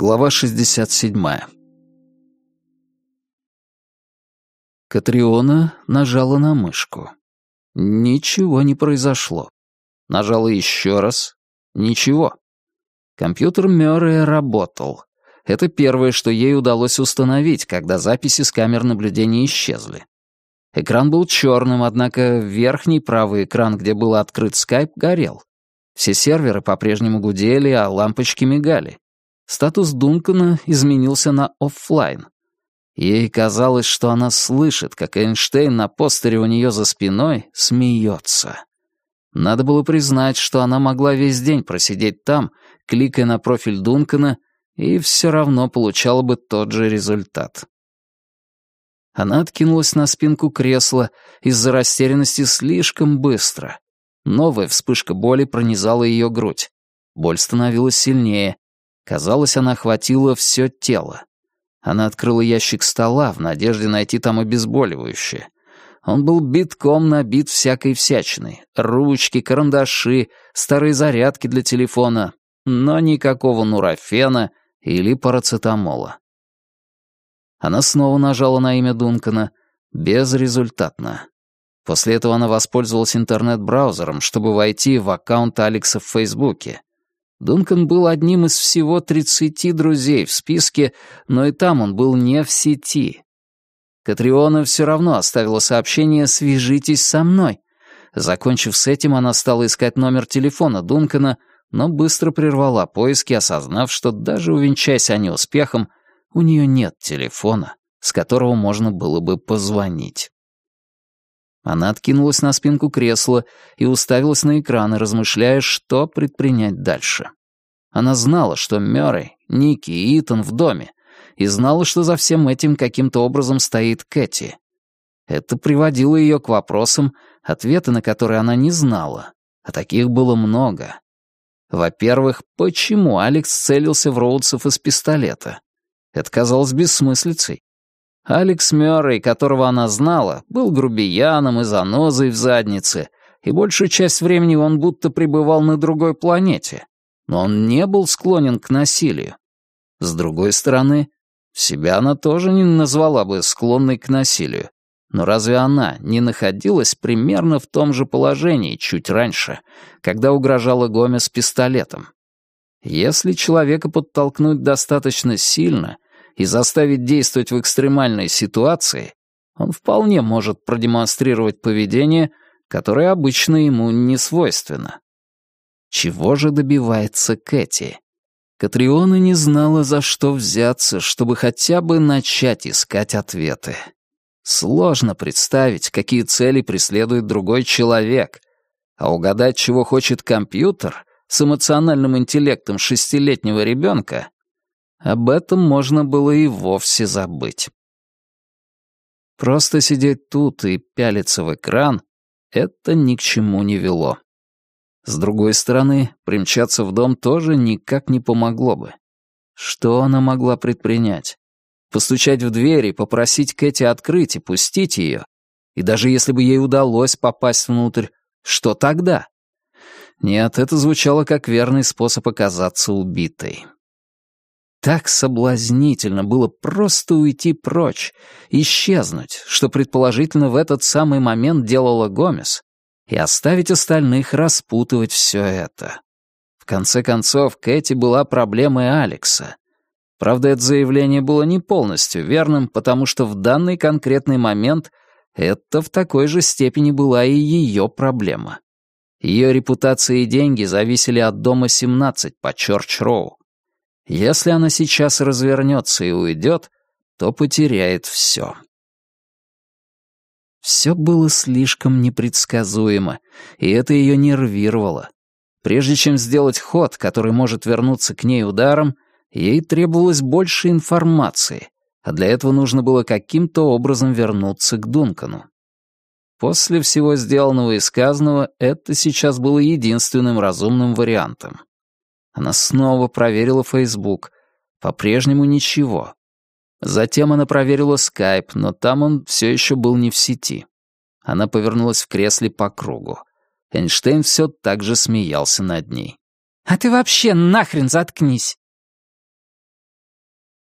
Глава 67. Катриона нажала на мышку. Ничего не произошло. Нажала еще раз. Ничего. Компьютер Мёррея работал. Это первое, что ей удалось установить, когда записи с камер наблюдения исчезли. Экран был черным, однако верхний правый экран, где был открыт скайп, горел. Все серверы по-прежнему гудели, а лампочки мигали. Статус Дункана изменился на оффлайн. Ей казалось, что она слышит, как Эйнштейн на постере у нее за спиной смеется. Надо было признать, что она могла весь день просидеть там, кликая на профиль Дункана, и все равно получала бы тот же результат. Она откинулась на спинку кресла из-за растерянности слишком быстро. Новая вспышка боли пронизала ее грудь. Боль становилась сильнее. Казалось, она охватила все тело. Она открыла ящик стола в надежде найти там обезболивающее. Он был битком набит всякой всячиной. Ручки, карандаши, старые зарядки для телефона, но никакого нурофена или парацетамола. Она снова нажала на имя Дункана. Безрезультатно. После этого она воспользовалась интернет-браузером, чтобы войти в аккаунт Алекса в Фейсбуке. Дункан был одним из всего 30 друзей в списке, но и там он был не в сети. Катриона все равно оставила сообщение «Свяжитесь со мной». Закончив с этим, она стала искать номер телефона Дункана, но быстро прервала поиски, осознав, что даже увенчаясь они успехом, у нее нет телефона, с которого можно было бы позвонить. Она откинулась на спинку кресла и уставилась на экраны, размышляя, что предпринять дальше. Она знала, что Мёррей, Ники и Итан в доме, и знала, что за всем этим каким-то образом стоит Кэти. Это приводило ее к вопросам, ответы на которые она не знала, а таких было много. Во-первых, почему Алекс целился в Роудсов из пистолета? Это казалось бессмыслицей. Алекс Мёррей, которого она знала, был грубияном и занозой в заднице, и большую часть времени он будто пребывал на другой планете. Но он не был склонен к насилию. С другой стороны, себя она тоже не назвала бы склонной к насилию. Но разве она не находилась примерно в том же положении чуть раньше, когда угрожала Гомес пистолетом? Если человека подтолкнуть достаточно сильно — и заставить действовать в экстремальной ситуации, он вполне может продемонстрировать поведение, которое обычно ему не свойственно. Чего же добивается Кэти? Катриона не знала, за что взяться, чтобы хотя бы начать искать ответы. Сложно представить, какие цели преследует другой человек, а угадать, чего хочет компьютер с эмоциональным интеллектом шестилетнего ребенка, об этом можно было и вовсе забыть. Просто сидеть тут и пялиться в экран — это ни к чему не вело. С другой стороны, примчаться в дом тоже никак не помогло бы. Что она могла предпринять? Постучать в дверь и попросить Кэти открыть и пустить ее? И даже если бы ей удалось попасть внутрь, что тогда? Нет, это звучало как верный способ оказаться убитой. Так соблазнительно было просто уйти прочь, исчезнуть, что предположительно в этот самый момент делала Гомес, и оставить остальных распутывать все это. В конце концов, Кэти была проблемой Алекса. Правда, это заявление было не полностью верным, потому что в данный конкретный момент это в такой же степени была и ее проблема. Ее репутация и деньги зависели от дома 17 по Чорч-Роу. Если она сейчас развернется и уйдет, то потеряет все. Все было слишком непредсказуемо, и это ее нервировало. Прежде чем сделать ход, который может вернуться к ней ударом, ей требовалось больше информации, а для этого нужно было каким-то образом вернуться к Дункану. После всего сделанного и сказанного, это сейчас было единственным разумным вариантом. Она снова проверила Facebook. По-прежнему ничего. Затем она проверила Skype, но там он все еще был не в сети. Она повернулась в кресле по кругу. Эйнштейн все так же смеялся над ней. «А ты вообще нахрен заткнись!»